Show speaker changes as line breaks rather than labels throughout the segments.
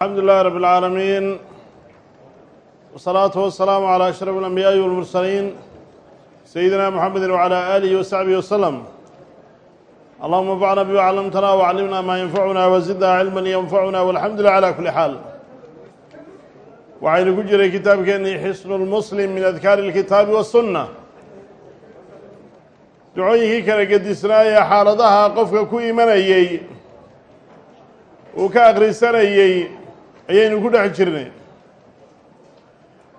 alxamdu lilahi rab اlcaalamiin wsalaatu wasalaamu calى ashraf اlanbiyaaءi walmursaliin sayidina mxamedi wcalى aalihi wasaxbihi waslem allahuma anfacna bima clamtana waclimna maa yanfacuna wazidna cilma yanfacuna walxamdu lilah cala kuli xaal waxaynu ku jiray kitaabkeennii xisnu lmuslim min adkaari اlkitaabi wasunna ducooyinkii kala gedisnaa ee xaaladaha qofka ku imanayey uu ka akhrisanayey ayaynu ku dhex jirnay.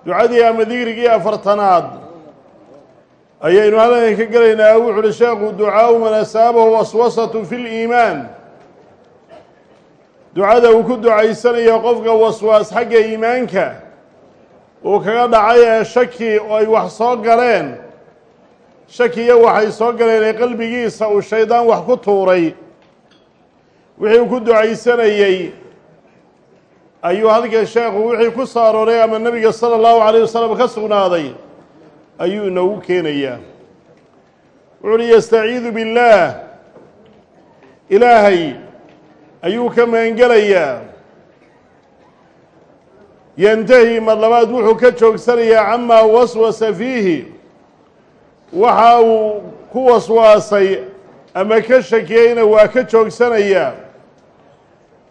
Ducadii ama digrigii afartanaad ayaynu halkan ka gelaynaa wuxu uhi sheekhu ducaau man asaabahu waswasatu fi liimaan ducada uu ku ducaysanayo qofka waswaas xagga iimaanka uu kaga dhacay ee shaki oo ay wax soo galeen. Shakiyo waxay soo galeen ee qalbigiisa uu shaydaan wax ku tuuray. Wixii ku ducaysanayey ayuu halkan sheekhu wixii ku soo arooray ama nebiga sala allahu calayh wasalam ka sugnaaday ayuu inoogu keenayaa. Wuxu uhi yastaciidu billaah. Ilaahay ayuu ka magangelayaa yantahi mar labaad wuxuu ka joogsanayaa camaa waswasa fiihi. Waxa uu ku waswaasay ama ka shakiyeyna waa ka joogsanayaa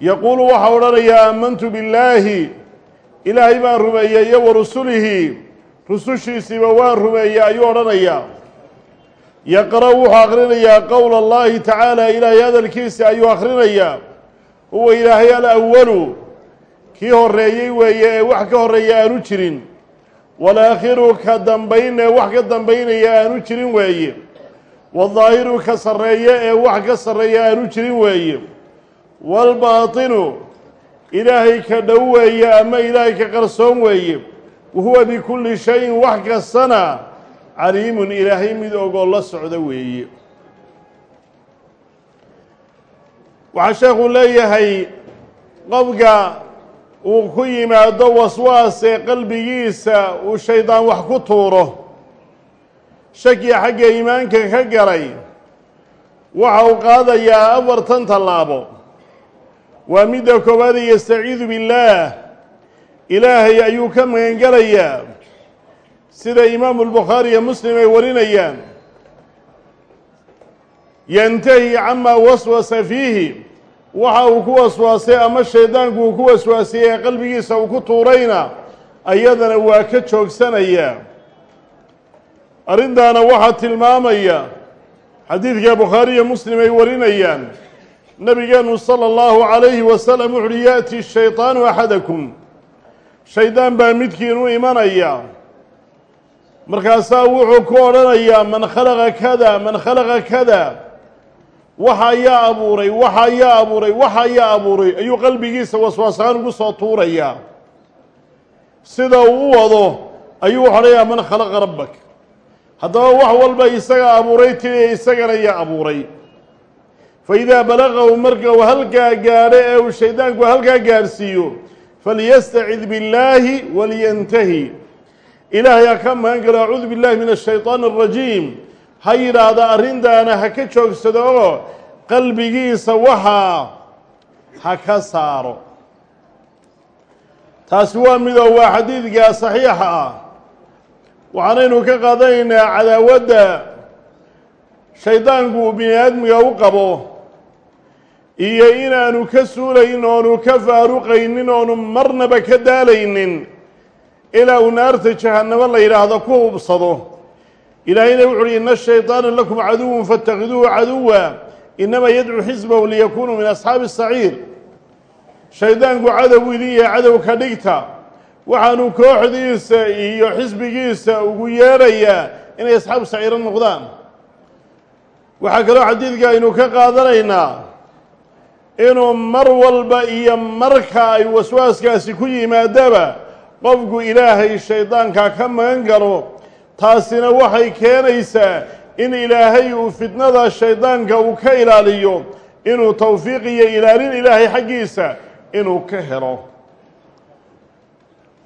yaquulu waxaa odhanayaa aamantu billaahi ilaahay baan rumeeyey iyo wa rusulihi. Rusushiisiiba waan rumeeyey ayuu odhanayaa yaqra' wuxuu akhrinayaa qowla allahi tacaala ilaahay hadalkiisa ayuu akhrinayaa huwa ilaahay alawalu kii horreeyey weeye ee wax ka horreeya aanu jirin. Walaakhiru ka dambayn ee wax ka dambaynaya aanu jirin weeye. Waaldaahiru ka sarreeye ee wax ka sarreeya aanu jirin weeye waalbaatinu ilaahay ka dhow weeye ama ilaahay ka qarsoon weeye wahuwa bikulli shayin wax kastana caliimun ilaahay mid ogoo la socda weeye waxaa sheekhu leeyahay qofka uu ku yimaado waswaas ee qalbigiisa uu shaydaan wax ku tuuro shakiya xagga iimaanka ka galay waxa uu qaadayaa afartan tallaabo waa midda koowaad yastaciidu billaah. Ilaahay ayuu ka magangelayaa sida imaamu albukhaari iyo muslim ay warinayaan. Yantahi camaa waswasa fiihi. Waxa uu ku waswaasay ama shaydaanku uu ku waswaasiyey ee qalbigiisa uu ku tuurayna ayadana waa ka joogsanayaa arrintaana waxaa tilmaamaya xadiidka bukhaari iyo muslim ay warinayaan nabigeenu sala allahu calayhi wasalam wuxu uhi yaأti shayطaanu axadakum. Shaydaan baa midkiin u imanaya. Markaasaa wuxuu ku odhanayaa man khalaqa kada man khalaqa kada. Waxa ayaa abuuray waxa ayaa abuuray waxa ayaa abuuray. Ayuu qalbigiisa waswaasaan ugu soo tuurayaa sida uu u wado ayuu odhanayaa man khalaqa rabbak. Haddaba wax walba isagaa abuuray tiliya isagana yaa abuuray fa idaa balagahu marka uu halkaa gaadho ee uu shaydaanku halkaa gaadhsiiyo falyastacid billaahi walyantahi ilaahay ha ka magan galo acuudu billahi min ashayطaan arajiim ha yidhaahda arrintaana ha ka joogsado oo qalbigiisa waxaa ha ka saaro taasi waa midoo waa xadiidka saxiixa ah waxaanaynu ka qaadanaynaa cadaawadda shaydaanku bini aadmiga u qabo iyo inaanu ka suulayn oonu ka faaruqaynin oonu marnaba ka daalaynin ilaa uu naarta jahannamo la yidhaahdo ku hubsado ilaahayna wuxu uhi ina shayطaana lakum caduwun faاtakiduuhu caduwa inama yadcu xisbahu liyakunuu min asxaabi الsaciir shaydaanku cadow idin yahay cadow ka dhigta waxaanu kooxdiisa iyo xisbigiisa ugu yeedhayaa inay asxaabu saciiro noqdaan waxaa kaloo xadiidka aynu ka qaadanaynaa inuu mar walba iyo marka ay waswaaskaasi ku yimaadaba qofku ilaahay shaydaanka ka magan galo taasina waxay keenaysaa in ilaahay uu fitnada shaydaanka uu ka ilaaliyo inuu towfiiq iyo ilaalin ilaahay xaggiisa inuu ka helo.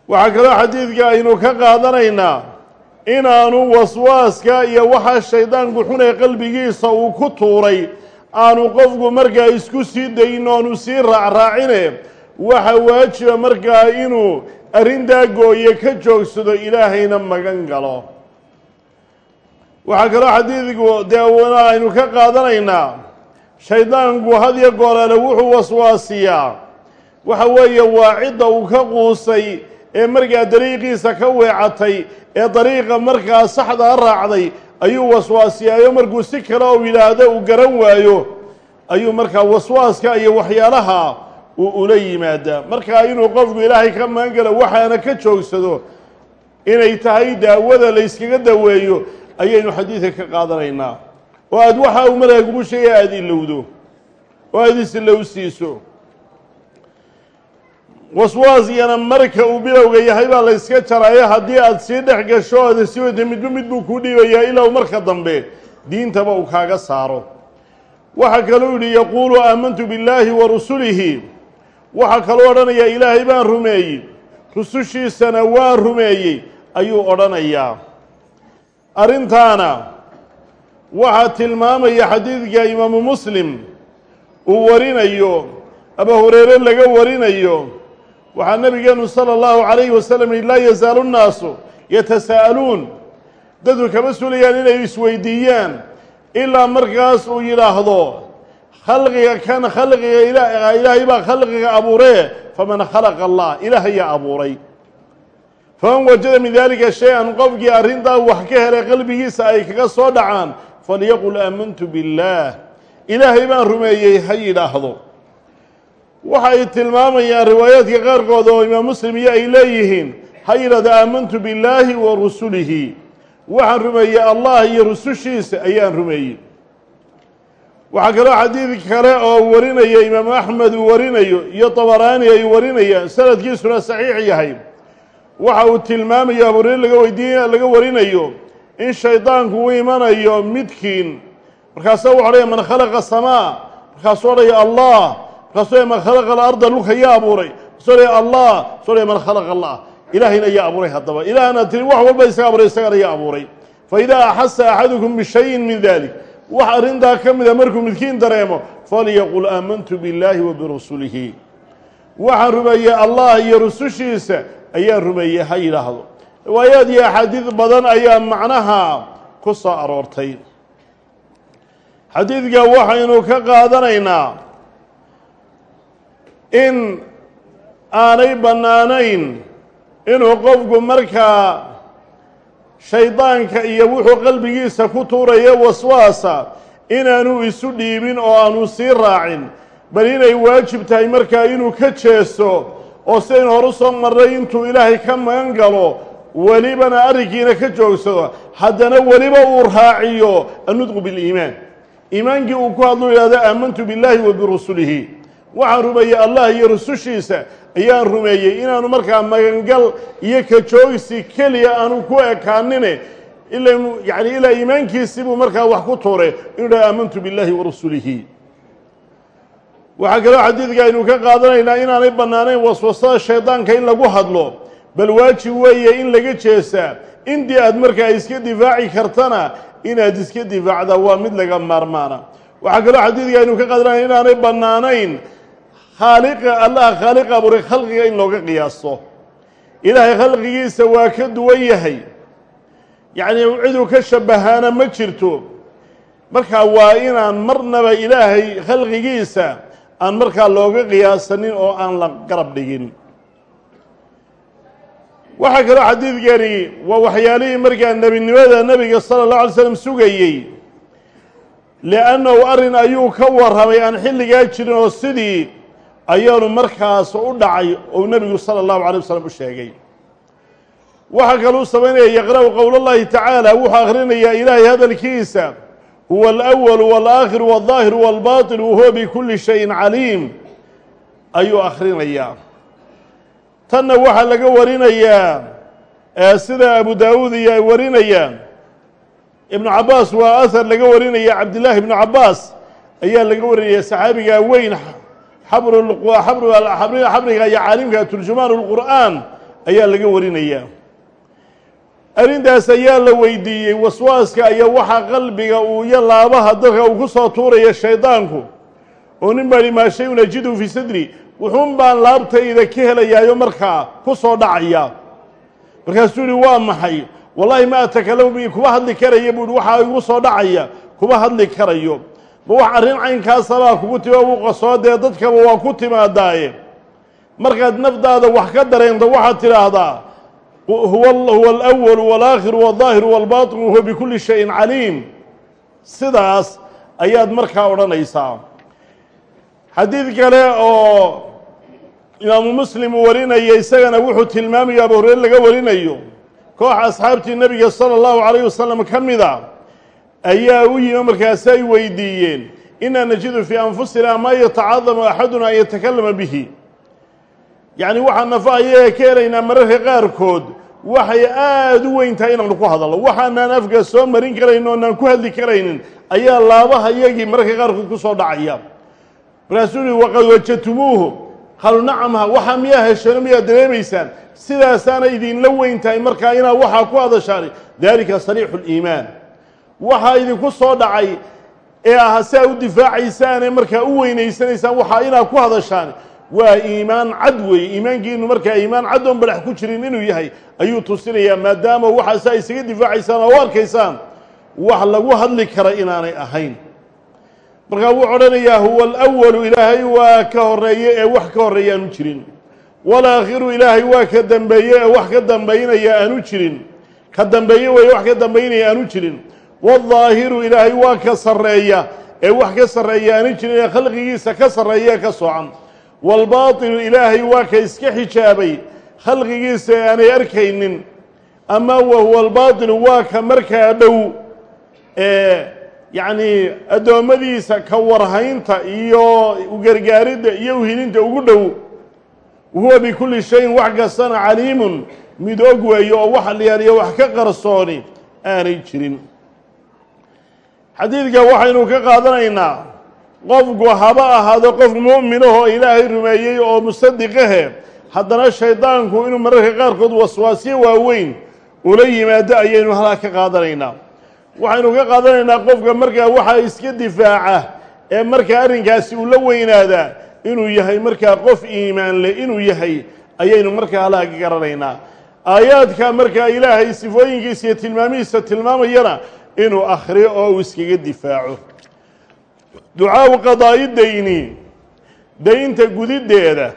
Waxaa kaloo xadiidka aynu ka qaadanaynaa inaanu waswaaska iyo waxa shaydaanku xun ee qalbigiisa uu ku tuuray aanu qofku markaa isku sii dayin oonu sii raacraacine waxa waajiba markaa inuu arrintaa gooye ka joogsado ilaahayna magan galo. Waxaa kaloo xadiidku dee aynu ka qaadanaynaa shaydaanku had iyo goorale wuxuu waswaasiyaa. Waxa weeye waa cidda uu ka quusay ee markaa dariiqiisa ka weecatay ee dariiqa markaa saxdaa raacday ayuu waswaasiyaayo markuu si kale ou yidhaahdo uu garan waayo ayuu markaa waswaaska iyo waxyaalaha uu ula yimaadaa. Markaa inuu qofku ilaahay ka magangalo waxaana ka joogsado inay tahay daawada la yskaga daweeyo ayaynu xadiidka ka qaadanaynaa. Oo aada waxa uu markaa kugu sheegaya aada ilowdo oo aada isilowsiiso waswaasigana marka uu bilowga yahay baa la yska jaraayo haddii aada sii dhex gasho o aada sii wada midba mid buu kuu dhiibayaa ilaa marka dambe diintaba uu kaaga saaro. Waxaa kaluu yidhi yaquulu aamantu billaahi wa rusulihi. Waxaa kaluu odhanayaa ilaahay baan rumeeyey. Rusushiisana waan rumeeyey ayuu odhanayaa arrintaana waxaa tilmaamaya xadiidka imaamu muslim uu warinayo aba hureyre laga warinayo waxaa nabigeenu sala allahu calayhi wasalam yihi laa yazaalu nnaasu yatasaa'aluun dadku kama sulayaan inay isweydiiyaan ilaa markaas uu yidhaahdo khalqiga kan khalqiga ilaahay baa khalqiga abuuree? Faman khalaqa allah ilaah ayaa abuuray. Faman wajada min dalika shay-an qofkii arrintaa wax ka helay qalbigiisa ay kaga soo dhacaan falyaqul aamantu billaah. Ilaahay baan rumeeyey ha yidhaahdo waxa ay tilmaamayaan riwaayaadka qaarkood oo imaam muslim iyo ay leeyihiin ha yidhahdo aamantu billaahi wa rusulihi. Waxaan rumeeyey allah iyo rusushiisa ayaan rumeeyey. Waxaa kaloo xadiid kale oo warinaya imaamu axmed uu warinayo iyo dabaraani ay warinayaan sanadkiisuna saxiix yahay. Waxa uu tilmaamayo abuureer laga weydiiy laga warinayo in shaydaanku u imanayo midkiin. Markaasa wuxu odhaya man khalaqa samaa. Markaasuu odhaya allah odhaya man khalaqa alarda dhulka yaa abuuray. Odhaya allah odhaya man khalaqa allah. Ilaahayna yaa abuuray haddaba. Ilaahna tiri wax walba isaga abuuray isagana yaa abuuray. Fa idaa axasa axadukum bishayin min dalik wax arrintaa ka mida markuu midkiin dareemo falyaqul aamantu billaahi wa birusulihi waxaan rumeeyey allah iyo rusushiisa ayaan rumeeyey ha yidhaahdo. Riwaayaad iyo axaadiid badan ayaa macnaha ku soo aroortay. Xadiidka waxaynu ka qaadanaynaa in aanay bannaanayn inuu qofku markaa shaydaanka iyo wuxuu qalbigiisa ku tuurayo waswaasa inaanu isu dhiibin oo aanu sii raacin. Bal inay waajib tahay markaa inuu ka jeeso oo sidaynu horu soo marray intuu ilaahay ka magan galo welibana arrinkiina ka joogsado. Haddana weliba uu raaciyo annudqu biliimaan iimaankii uu ku hadlu yidhahdo aamantu billaahi wa birusulihi waxaan rumeeyey allah iyo rusushiisa. Ayaan rumeeyey inaanu markaa magangal iyo ka joogsi keliya aanu ku ekaanine. Yani ilaa iimaankiisii buu markaa wax ku tuuray. Inuu dhaha aamantu billaahi wa rasulihi waxaa kaloo xadiidka aynu ka qaadanaynaa inaanay bannaanayn waswasada shaydaanka in lagu hadlo. Bal waajib weeye in laga jeesaa intii aad markaa iska difaaci kartana inaad iska difaacdaa waa mid laga maarmaana. Waxaa kaloo xadiidka aynu ka qaadanaya inaanay bannaanayn khaaliqa allaha khaaliqa abuuray khalqiga in looga qiyaaso. Ilaahay khalqigiisa waa ka duwan yahay. Yacnii ciduu ka shabahaana ma jirto. Markaa waa inaan marnaba ilaahay khalqigiisa aan markaa looga qiyaasanin oo aan la garab dhigin. Waxaa kaloo xadiidkani waa waxyaalihii markaa nebinimada nebiga sala allahu alay slam sugayey. Liannahu arrin ayuu ka warramay aan xilligaa jirin oo sidii ayaanu markaas u dhacay ou nebigu sala allahu alay wasalam u sheegay waxaa kaluu samaynaya yaqra'u qowl allahi tacaala wuxuu akhrinayaa ilaahay hadalkiisa huwa alأwalu wاlaakhiru wاlظaahiru wاlbaطin wahuwa bikulli shayin caliim ayuu akhrinayaa tanna waxaa laga warinayaa sida abu daawuud iyo ay warinayaan ibnu cabaas waa ahar laga warinaya cabdillaahi ibnu cabaas ayaa laga warinaya saxaabiga weyn xabriga iyo caalimka turjumaan اlqur'aan ayaa laga warinaya. Arrintaas ayaa la weydiiyey waswaaska ayaa waxaa qalbiga uu iyo laabaha dadka uu ku soo tuuraya shaydaanku. Oo nin baa hi maa shay-un ajidu fii sadri. Wuxuun baan laabtayda ka helayaayo markaa ku soo dhacaya. Markaasuu yihi waa maxay? Wallaahi ma atakalamu bi kuma hadli karaya buuhi waxaa igu soo dhacaya kuma hadli karayo ma wax arrin caynkaasabaa kugu timi oo u qasoodee dadkaba waa ku timaadaaye. Markaad nafdaada wax ka dareento waxaad tidhaahdaa huwa huwa alawalu waalaakhiru waaldaahiru waalbaatinu wahuwa bikulli shayin caliim. Sidaas ayaad markaa odhanaysaa. Xadiid kale oo imaamu muslim uu warinaya isagana wuxuu tilmaamaya abu laga warinayo koox asxaabtii nebiga sala allahu calayh wasalam ka mida ayaa u yimi markaasi ay weydiiyeen inaa najidu fii anfusina maa yatacadamu axaduna an yatakalama bihi. Yacni waxaan nafahayaga ka helaynaa mararka qaarkood waxay aada u weyn tahay inaanu ku hadalno. Waxaanaan afka soo marin karayn oonaan ku hadli karaynin ayaa laabaha yagii mararka qaarkood ku soo dhacaya. Markaasuu uhi waqad wajadtumuuhu. Qalu nacamha waxaa miyaa hesheeno miyaad dareemaysaan? Sidaasaana idinla weyn tahay markaa inaad waxaa ku hadashaan daalika sariixu liimaan waxaa idinku soo dhacay ee ah si u difaacaysaane markaa u weynaysanaysaan waxaa inaad ku hadashaan waa iimaan cad weeye. Iimaankiinu markaa iimaan cad oon badax ku jirin inuu yahay ayuu tusinayaa maadaama waxaase ay isaga difaacaysaan oo u arkaysaan wax lagu hadli kara inaanay ahayn. Markaa wuxuu odhanayaa huwa alawalu ilaahay waa ka horeeye ee wax ka horreeya aanu jirin. Walaakhiru ilaahay waa ka dambeeye ee wax ka dambaynaya aanu jirin. Ka dambeeye weeye wax ka dambaynaya aanu jirin waaldaahiru ilaahay waa ka sarreeya ee wax ka sarreeya aanu jirin ee khalqigiisa ka sarreeya ee ka soocan waalbaatinu ilaahay waa ka iska xijaabay khalqigiisa ee aanay arkaynin ama wahuwa albaatinu waa ka markaa dhow ee yacnii addoommadiisa ka warhaynta iyo ugargaaridda iyo uhilinta ugu dhow wahuwa bikulli shayin wax kastana caliimun mid og weeyo oo wax wax ka qarsooni aanay jirin xadiidka waxaynu ka qaadanaynaa qofku haba ahaado qof mu'minahoo ilaahay rumeeyey oo musadiqahe haddana shaydaanku inuu mararka qaarkood waswaasyo waaweyn ula yimaado ayaynu halkaa ka qaadanaynaa. Waxaynu ka qaadanaynaa qofka markaa waxaa iska difaaca ee markaa arrinkaasi uu la weynaadaa inuu yahay markaa qof iimaan leh inuu yahay ayaynu markaa halkaa ka garanaynaa. Aayaadka markaa ilaahay sifooyinkiisa iyo tilmaamihiisa tilmaamayana inuu akhriyo oo uu iskaga difaaco. Ducaau qadaa'i dayni daynta gudiddeeda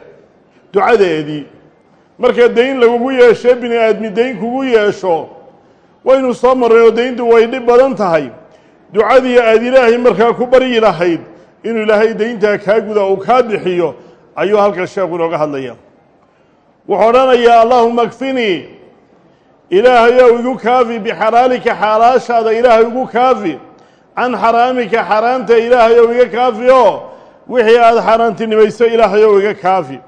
ducadeedii marka dayn lagugu yeesho bini aadmi dayn kugu yeesho waynu soo marray oo dayntu way dhib badan tahay. Ducadii aada ilaahay markaa ku baryi lahayd inuu ilaahay dayntaa kaa guda uu kaa bixiyo ayuu halkan sheekhu inooga hadlaya wuxuu odhanayaa allaahuma kfinii ilaahayow igu kaafi bixalaalika xaalaashaada ilaahay igu kaafi. Can xaraamika xaaraanta ilaahayow iga kaafi oo wixii aada xaaraantinimayso ilaahayow iga kaafi.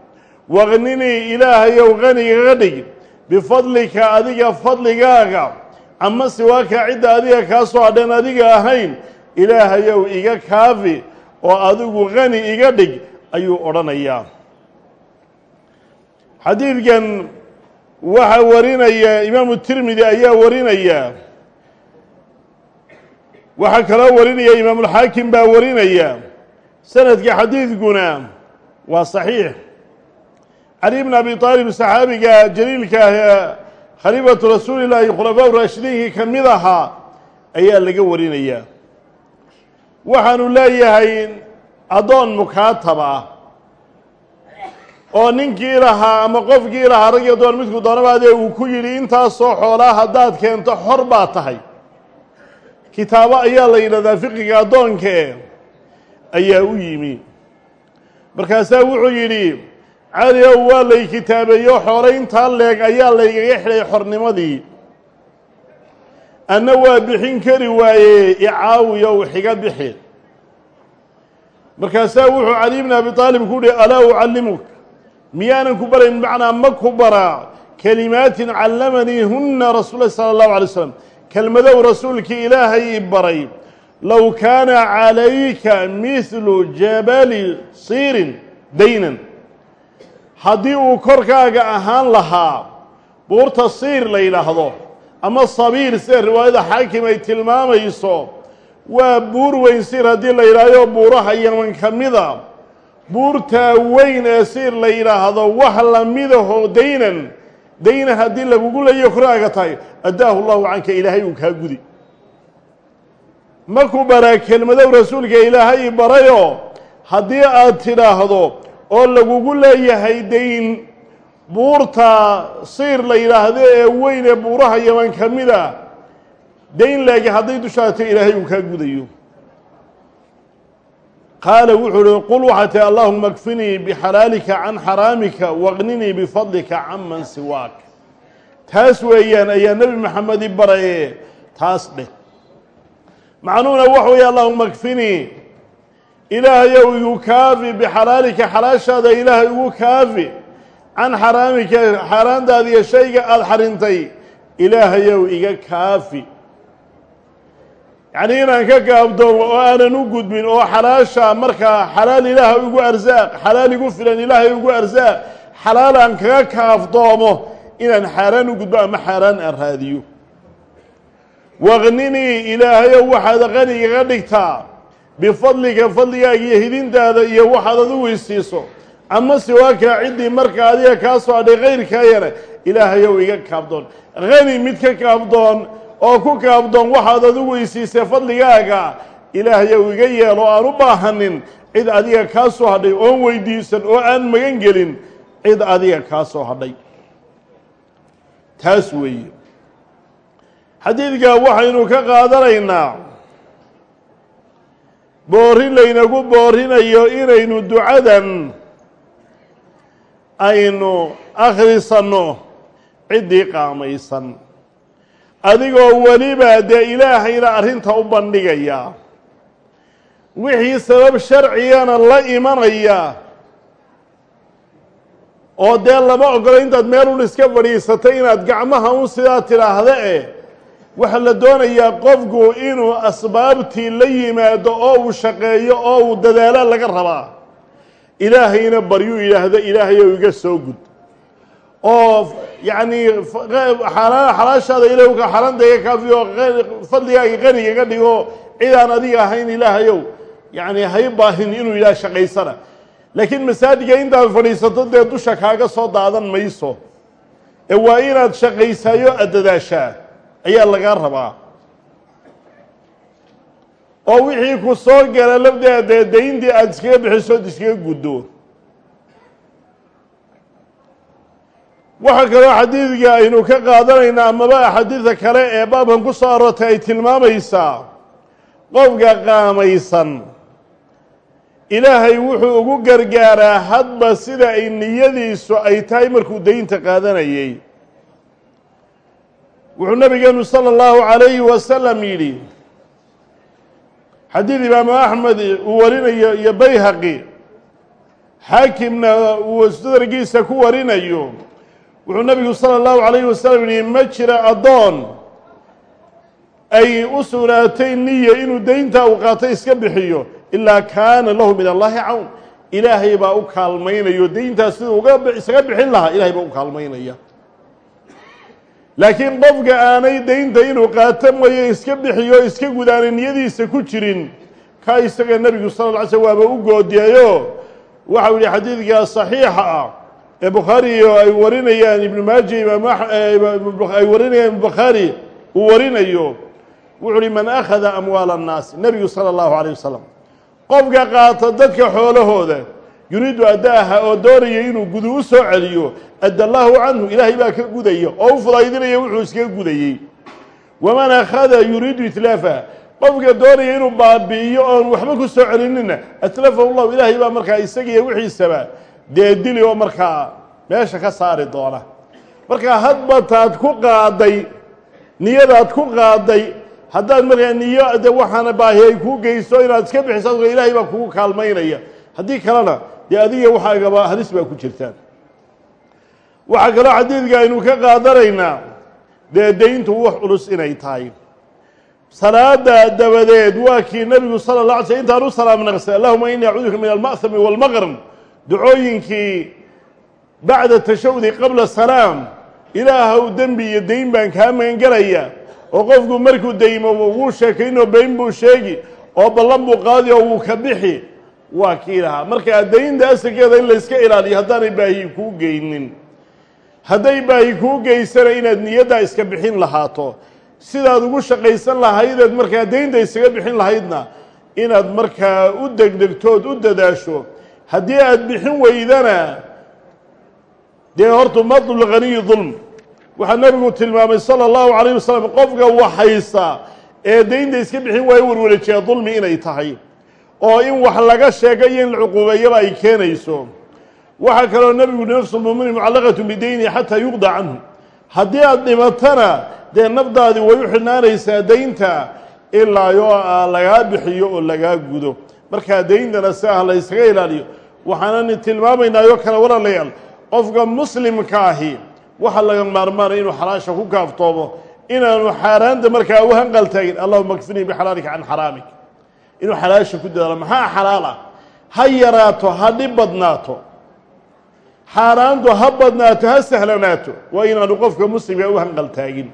Waqninii ilaahayow qanigaga dhig. Bifadlika adiga fadligaaga ama siwaaka cidda adiga kaa soo hadhan adiga ahayn ilaahayow iga kaafi oo adigu qani iga dhig ayuu odhanayaa. Xadiidkan waxaa warinaya imaamu tirmidi ayaa warinaya. Waxaa kaloo warinaya imaamulxaakim baa warinaya. Sanadka xadiidkuna waa saxiix. Cali bn abi aalib saxaabiga jaliilka ah khaliifatu rasuuli llaahi khulafaa raashidiinkii ka mid ahaa ayaa laga warinayaa waxaanu leeyahay addoon mukaatab ah oo ninkii lahaa ama qofkii lahaa rag iyo doon midku doonabaadee uu ku yidhi intaasoo xoolaa haddaad keento xor baa tahay. Kitaabo ayaa la yidhahdaa fiqiga addoonkae ayaa u yimi. Markaasaa wuxuu yidhi cali ow waa lay kitaabeeyo xoolayntaa leeg ayaa laygaga xidhay xornimadii. Anna waa bixin kari waaye icaawiyow xiga bixi. Markaasaa wuxuu cali bni abi aalib ku uhi alaa ucallimuk miyaanan ku barayn bimacnaa ma ku baraa kelimaatin callamanii huna rasuul lahi sala allahu alay slam kelmadow rasuulkii ilaahay i baray low kaana calayka mihlu jabali siirin daynan. Haddii uu korkaaga ahaan lahaa buurta siir la yidhaahdo ama sabiir sida riwaayada xaakim ay tilmaamayso waa buur weyn siir haddii la yidhaahdo buuraha yaman ka mida buurtaa weyn ee siir la yidhaahdo wax lamidaho daynan. Dayna haddii lagugu leeyo koraaga tahay addaahu llahu canka ilaahay uu kaa gudi. Markuu baraa kelmadow rasuulka ilaahay barayoo haddii aad tidhaahdo oo lagugu leeyahay dayn buurta siir la yidhaahdo ee weyn ee buuraha yaman ka mid a dayn leegi hadday dushaato ilaahay uu kaa gudayo qaala wuxuu uhi qul waxaa tihi allahuma kfinii bixalaalika can xaraamika waqninii bifadlika can man siwaak. Taas weeyaan ayaa nebi maxamed i baraye taas dheh. Macnuhuna waxa weeye allahuma kfinii ilaahayow igu kaafi bixalaalika xalaashaada ilaahay igu kaafi can xaraamika xaaraantaada iyo shayga aada xarintay ilaahayow iga kaafi yacnii inaan ka gaabdoomo oo aanan u gudbin oo xalaasha markaa xalaal ilaahay igu arsaaq xalaal igu filan ilaahay igu arsaaq xalaal aan kaga kaaftoomo inaan xaaraan u gudbo ama xaaraan aan raadiyo. Waqninii ilaahayow waxaad qani igaga dhigtaa bifadliga fadligaaga iyo hidintaada iyo waxaad adu weysiiso. Ama siwaaka ciddii markaa adiga kaa soo adhay kayrkaayana ilaahayow iga kaabdoon hani mid ka kaabdoon oo ku kaabdoon waxaad adu weysiisay fadligaaga ilaahayow iga yeelo aan u baahanin cid adiga kaa soo hadhay oon weydiisan oo aan magan gelin cid adiga kaa soo hadhay. Taas weeye. Xadiidka waxaynu ka qaadanaynaa boorin laynagu boorinayo inaynu ducadan aynu akhrisanno ciddii qaamaysan adigoo weliba dee ilaahayna arrinta u bandhigaya. Wixii sabab sharcigana la imanaya. Oo dee lama ogolo intaad meel un iska fadhiisatay inaad gacmaha un sidaa tidhaahda eh waxaa la doonayaa qofku inuu asbaabtii la yimaado oo uu shaqeeyo oo uu dadaala laga rabaa. Ilaahayna baryuu yidhaahdo ilaahayow iga soo gud oo yacnii xalaashaada ilahka xaaraanta iga kaafiyo qaniga ga dhigo cidaan adiga ahayn ilaahayow. Yacni hay baahin inuu yidhaha shaqaysana. Laakiin masaajidka intaad fadhiisato dee dusha kaaga soo daadan mayso. Ee waa inaad shaqaysaayo aad dadaashaa ayaa lagaa rabaa. Oo wixii ku soo gala lafdeeda dee dayntii aada iskaga bixiso od iskaga guddo waxaa kaloo xadiidka aynu ka qaadanaynaa amaba axaadiida kale ee baabkan ku soo aroortay ay tilmaamaysaa qofka qaamaysan ilaahay wuxuu ugu gargaaraa hadba sida ay niyadiisu ay tahay markuu daynta qaadanayay wuxuu nabigeenu salى اllahu عalayhi wasalam yidhi xadiid imaamu axmed uu warinayo iyo bayhaqi xaakimna uu sadargiisa ku warinayo wuxuu nabigu salى اllahu عalayhi wasalam yihi ma jira addoon ay u sugnaatay niya inuu dayntaa uu qaatay iska bixiyo ilaa kaana lahu min allahi cawn ilaahay baa u kaalmaynayo dayntaas siduu uga isaga bixin lahaa ilahay baa u kaalmaynaya laakiin qofka aanay daynta inuu qaato mooye iska bixiyo iska gudaanay niyadiisa ku jirin ka isaga nebigu sala lla ly slm waaba u goodiyayo waxau yihi xadiidka saxiixa ah ee bukhaariyo ay warinayaan ibnu maaja ay warinayaan bukhaari uu warinayo wuxu uhi man akhada amwaala annaasi nebigu sala allahu alayh wasalam qofka qaata dadka xoolahooda yuriidu adda'aha oo doonaya inuu gudu u soo celiyo adda allaahu canhu ilaahay baa ka gudaya oo u fudaydinaya wuxuu iskaga gudayey waman akhada yuriidu itlaafa qofka doonaya inuu baabi'iyo oon waxba ku soo celinina atlafahu llahu ilaahay baa markaa isagiiyo wixiisaba dee dili oo markaa meesha ka saari doona. Markaa hadba taad ku qaaday niyadaad ku qaaday haddaad markaa niyo de waxaana baahi ay kuu geyso inaad iska bixiso ilaahay baa kugu kaalmaynaya. Haddii kalena dee adiga waxaagaba halis baa ku jirtaan. Waxaa kaloo xadiidka aynu ka qaadanaynaa dee dayntu wax culus inay tahay. Salaada dabadeed waa kii nabigu sala la alay sl intaan u salaam naqsay allahuma ini acuuduka min alma'hami walmaqrm ducooyinkii bacda tashawudi qabla salaam ilaahow dembi iyo dayn baan kaa magangelaya oo qofku markuu daymo wuu sheekaynoo bayn buu sheegi oo ballan buu qaadi oo wuu ka bixi waa kii lahaa. Marka daynta asalkeeda in layska ilaaliyo haddaanay baahi kuu geynin. Hadday baahi kuu geysana inaad niyaddaa iska bixin lahaato. Sidaad ugu shaqaysan lahaydeed markaa daynta isaga bixin lahaydna inaad markaa u degdegtood u dadaasho haddii aad bixin weydana dee horta madlu ghaniyi dulm waxaa nabigu tilmaamay sala allahu calayh wasalam qofka waxaysa ee daynta iska bixin waayo warwareejiya dulmi inay tahay. Oo in wax laga sheega iyo in la cuquubeeyaba ay keenayso. Waxaa kaloo nebigu nafsu lmumini mucallaqatu bidayni xataa yuqda canhu. Haddii aad dhimatana dee nafdaadii way u xidhnaanaysaa daynta ilaa yoo lagaa bixiyo oo lagaa gudo. Markaa dayntana si ah la ysaga ilaaliyo waxaanani tilmaamaynaayo kale walaalayaal qofka muslimka ahi waxa laga maarmaanaya inuu xalaasha ku kaaftoomo inaanu xaaraanta markaa u hanqal taagin allahuma kfinii bixalaalika can xaraamik. Inuu xalaasha ku dadaalo maxaa xalaal ah? Ha yaraato ha dhib badnaato. Xaaraantu ha badnaato ha sahlanaato waa inaanu qofka muslimka u hanqal taagin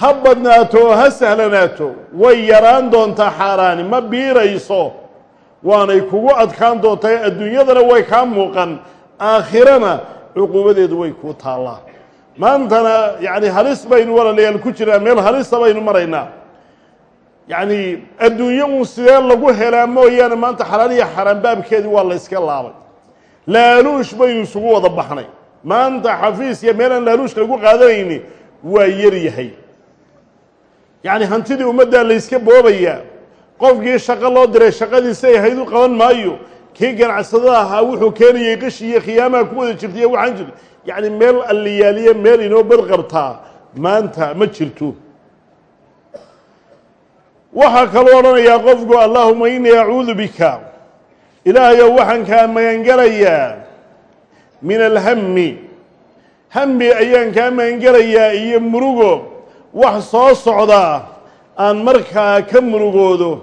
ha badnaato oo ha sahlanaato way yaraan doontaa xaaraani ma biirayso waanay kugu adkaan doontaa adduunyadana way kaa muuqan aakhirana cuquubadeedu way kuu taallaa. Maantana yacni halis baynu walaalayaal ku jiraa meel halisa baynu maraynaa. Yacni adduunyo uun sidee lagu helaa mooyaane maanta xalaal iyo xaraan baabkeedii waa la yska laabay. Laaluush baynu isugu wada baxnay. Maanta xafiis iyo meelaan laaluushka lagu qaadanayni waa yar yahay. Yacni hantidii ummaddaa layska boobayaa qofkii shaqo loo diray shaqadiisay ahayd u qaban maayo. Kii ganacsadada ahaa wuxuu keenayay qishi iyo khiyaamaha ku wada jirta iyo waxaan jir yacni meel alliyaaliye meel inoo badqabtaa maanta ma jirto. Waxaa kaloo odhanayaa qofku allaahuma innii acuudu bika. Ilaahayow waxaan kaa magangelayaa min alhammi. Hammi ayaan kaa magangelayaa iyo murugo. Wax soo socdaa aan markaa ka murugoodo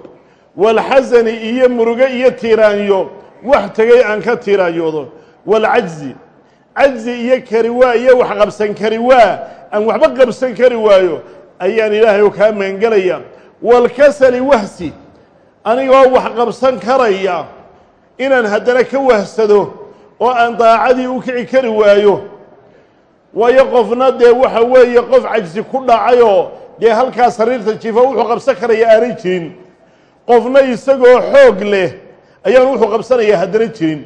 walxasani iyo murugo iyo tiiraanyo wax tegay aan ka tiiraanyoodo walcajzi cajzi iyo kari waa iyo wax qabsan kari waa aan waxba qabsan kari waayo ayaan ilaahay kaa magangelaya walkasali wahsi anigoo wax qabsan karaya inaan haddana ka wahsado oo aan daacadii u kici kari waayo. Waayo qofna dee waxa weeye qof cajsi ku dhacayoo dee halkaa sariirta jifa wuxuu qabsan karaya aanay jirin qofna isagoo xoog leh ayaan wuxuu qabsanaya haddana jirin.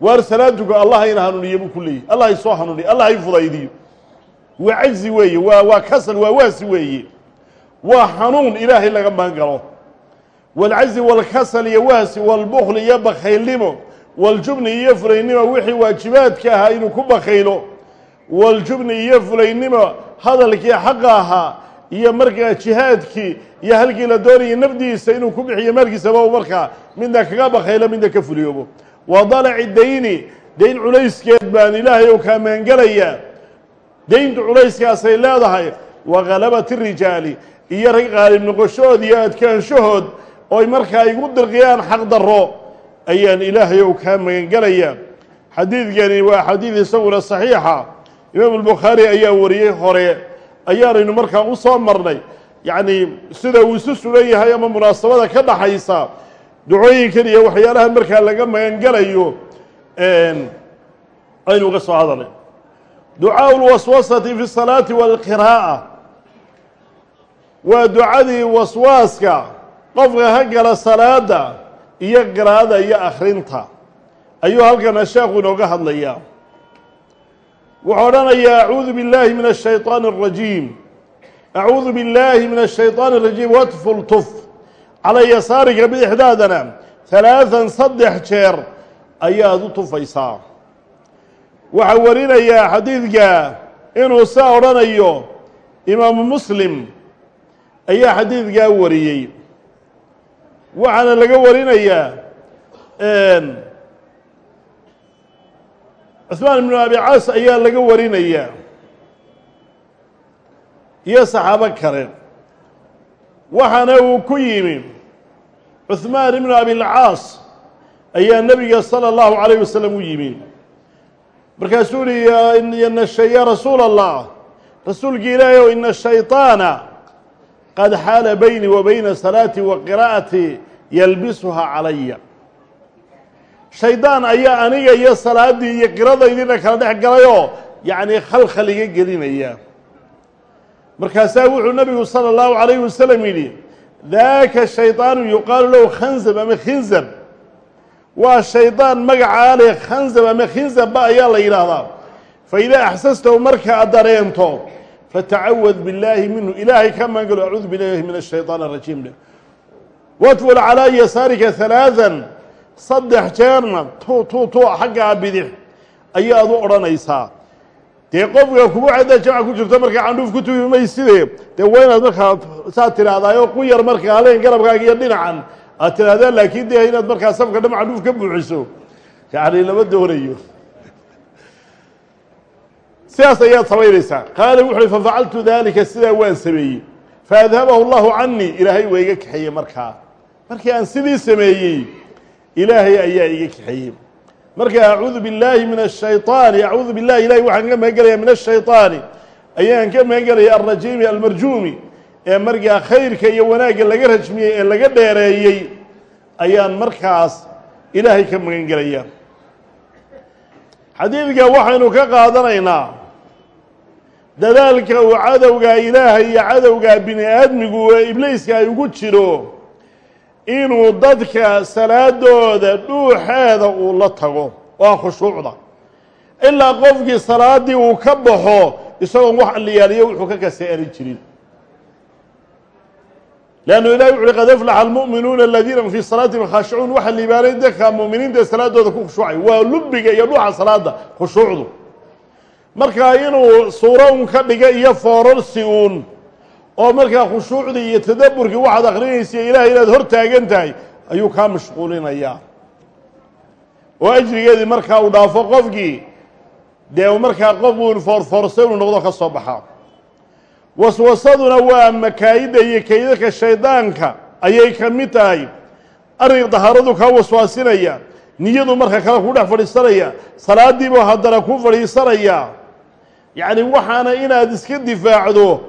Waar salaatuka allah ina hanuuniye buu ku leeyahy allah isoo hanuuniye allah i fudaydiyo. Waa cajzi weeye waa waa kasal waa waasi weeye. Waa xanuun ilaahay laga maangalo. Walcajzi walkasal iyo wahsi walbukl iyo bakhaylnimo waljubni iyo fulaynimo wixii waajibaadka ahaa inuu ku bakhaylo waljubni iyo fulaynimo hadalkii xaqa ahaa iyo markaa jihaadkii iyo halkii la doonayay nafdiisa inuu ku bixiyo maalkiisaba markaa midna kaga bakhaylo midna ka fuliyoobo. Wa dalaci dayni dayn culayskeed baan ilaahay ou kaa maangelayaa dayntu culayskaasay leedahay wa ghalabati rijaali iyo rag qaalib noqoshahood iyo adkaanshahood ooy markaa igu dirqiyaan xaq darro ayaan ilaahay ou kaa magangelayaa xadiidkani waa xadiid isaguna saxiixa. Imaamu albukhaari ayaa wariyey hore ayaanaynu markaa u soo marnay. Yacni sida uu isu sugan yahay ama munaasabada ka dhaxaysa ducooyinkan iyo waxyaalahan markaa laga magangelayo aynu uga soo hadalay ducaau lwaswasati fi salaati walqiraa'a waa ducadii waswaaska qofka ka gala salaada iyo qiraa'ada iyo akhrinta. Ayuu halkana sheekhu inooga hadlayaa wuxuu odhanayaa acuudu biاllaahi min الshayطaan الrajiim acuudu biاllaahi min الshayطaan الrajiim watful tuf calaa yasaariga bidixdaadana halaaثan saddex jeer ayaad u tufaysaa waxaa warinayaa xadiidka inuu saa odhanayo imaamu muslim ayaa xadiidkaa wariyey waxaana laga warinayaa cuثmaan ibnu abi caas ayaa laga warinayaa iyo saxaabo kale waxaana uu ku yimi cuثmaan ibnu abilcaas ayaa nebiga salى اllahu عalayه wasalam u yimi markaasuu uhi ya rasuul allah rasuulki ilaahay o ina shayطaana qad xaala bayni wa bayna salaati wa qiraa'ati yalbisuhaa calaya shaydaan ayaa aniga iyo salaaddii iyo qiradaydina kala dhex galayoo yacni khalkhal iga gelinaya. Markaasaa wuxuu nabigu sala allahu calayhi wasalam yidhi daaka shaydaanu yuqaalu lahu khanzab ama khinzab. Waa shaydaan magacaa leh khanzab ama khinzabba ayaa la yidhaahdaa. Fa idaa axsastahu marka ad dareento fatacawad billaahi minhu ilaahay ka maangalo acuudu billahi min watful calaa yasaarika halaadan saddex jeerna tu tu tu xaggaa bidix ayaad u odhanaysaa. Dee qofka kugu cadda jamca ku jirto markaa candhuuf ku tugi mayside dee waa inaad markaa saad tidhaahdaayoo ku yar markaa haleen garabkaaga iyo dhinacan. Aad tidhahdaan laakiin dee inaad markaa safka dham candhuuf ka buuxiso. Yacni lama doonayo. Sidaas ayaad samaynaysaa qaala wuxu uhi fafacaltu daalika sidaa waan sameeyey. Faadhabahu allahu canii ilaahay waa iga kaxeeyey markaa. Markii aan sidii sameeyey ilaahay ayaa iga kaxeeyey marka acuudu billaahi min ashayطaani acuudu billahi ilahi waxaan ka magan gelaya min ashayطaani ayaan ka magan gelaya alrajiimi almarjuumi ee markaa khayrka iyo wanaagga laga rajmiyey ee laga dheereeyey. Ayaan markaas ilaahay ka magan gelaya xadiidka waxaynu ka qaadanaynaa dadaalka uu cadowgaa ilaahay iyo cadowgaa bini aadmigu ee ibliiska ay ugu jiro inuu dadka salaadooda dhuuxeeda uu la tago. Waa khushuucda. Ilaa qofkii salaaddii uu ka baxo isagoon wax alliyaaliyo wuxuu ka kaseeri jirin. Leannu ilahi wuxu uhi qad aflaxa almu'minuuna aladiina fii salaatihim khaashicuun waxa liibaanay dadka mu'miniinta salaadooda ku khushuucay. Waa lubiga iyo dhuuxa salaada khushuucdu. Markaa inuu suuro un ka dhiga iyo foorarsi uun oo markaa khushuucdii iyo tadaburkii waxaad akrinaysa ilahay inaad hor taagan tahay ayuu kaa mashquulinayaa. Oo ajrigeedii markaa uu dhaafo qofkii dee markaa qof uun foorfoorsa inuu noqdo ka soo baxa waswasaduna waa makaayidda iyo kaydadka shaydaanka ayay ka mid tahay. Arrin dahaaradu kaa waswaasinaya niyadu marka kale ku dhex fadhiisanaya salaadiibuu haddana ku fadhiisanaya. Yacni waxaana inaad iska difaacdo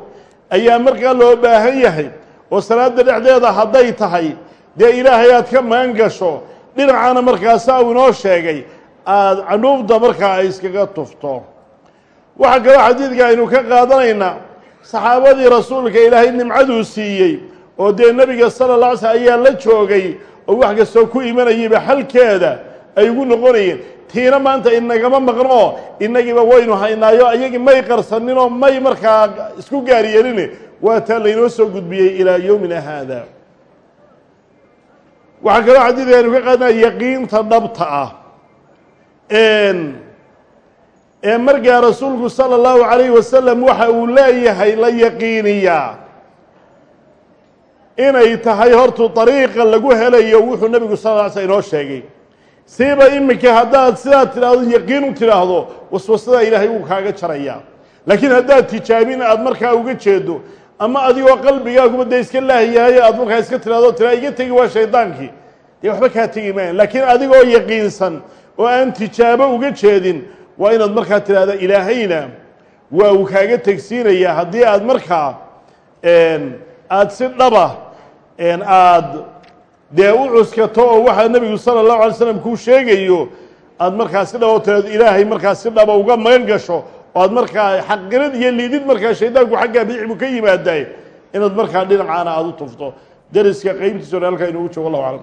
ayaa markaa loo baahan yahay oo salaada dhexdeeda hadday tahay dee ilaahay aad ka magan gasho dhinacana markaasaa uu inoo sheegay aada candhuufta markaa ay iskaga tufto. Waxaa kaloo xadiidka aynu ka qaadanaynaa saxaabadii rasuulka ilaahay nimcaduu siiyey oo dee nebiga sala la slm ayaa la joogay oo wax kastoo ku imanayayba xalkeeda ay ugu noqonayeen tiina maanta inagama maqno. Inagiiba waynu haynaayo ayagii may qarsaninoo may markaa isku gaar yeeline waa taa laynoo soo gudbiyey ilaa yowmina haada. Waxaa kaloo xadiidka aynu ka qaadnaa yaqiinta dhabta ah. Ee markaa rasuulku sala allahu calayhi wasalam waxa uu leeyahay la yaqiiniyaa inay tahay hortu dariiqa lagu helayo wuxuu nebigu sal ly sl inoo sheegay siiba iminka haddaad sidaad tidhaahdo u tidhaahdo waswasadaa ilaahay wuu kaaga jarayaa laakiin haddaad tijaabin aad markaa uga jeedo ama adigoo qalbigaaguba dee iska laahiyahayo aad markaa iska tidhahdo tiraa iga tegi waa shaydaankii dee waxba kaa tegi maayan laakiin adigoo yaqiinsan oo aan tijaabo uga jeedin waa inaad markaa tidhahda ilaahayna waa uu kaaga tegsiinayaa. Haddii aad markaa aada si dhaba aada dee u cuskato oo waxaa nebigu sala allahu alay slam kuu sheegayo aada markaa si dhaba tiraado ilaahay markaa si dhaba uga magan gasho oo aad markaa xaqirad iyo liidid markaa shaydaanku xaggaa bidix buu ka yimaadaay inaad markaa dhinacaana aada u tufto. Deriska qeybtiisa hore halkaa inugu joogo allahu aclam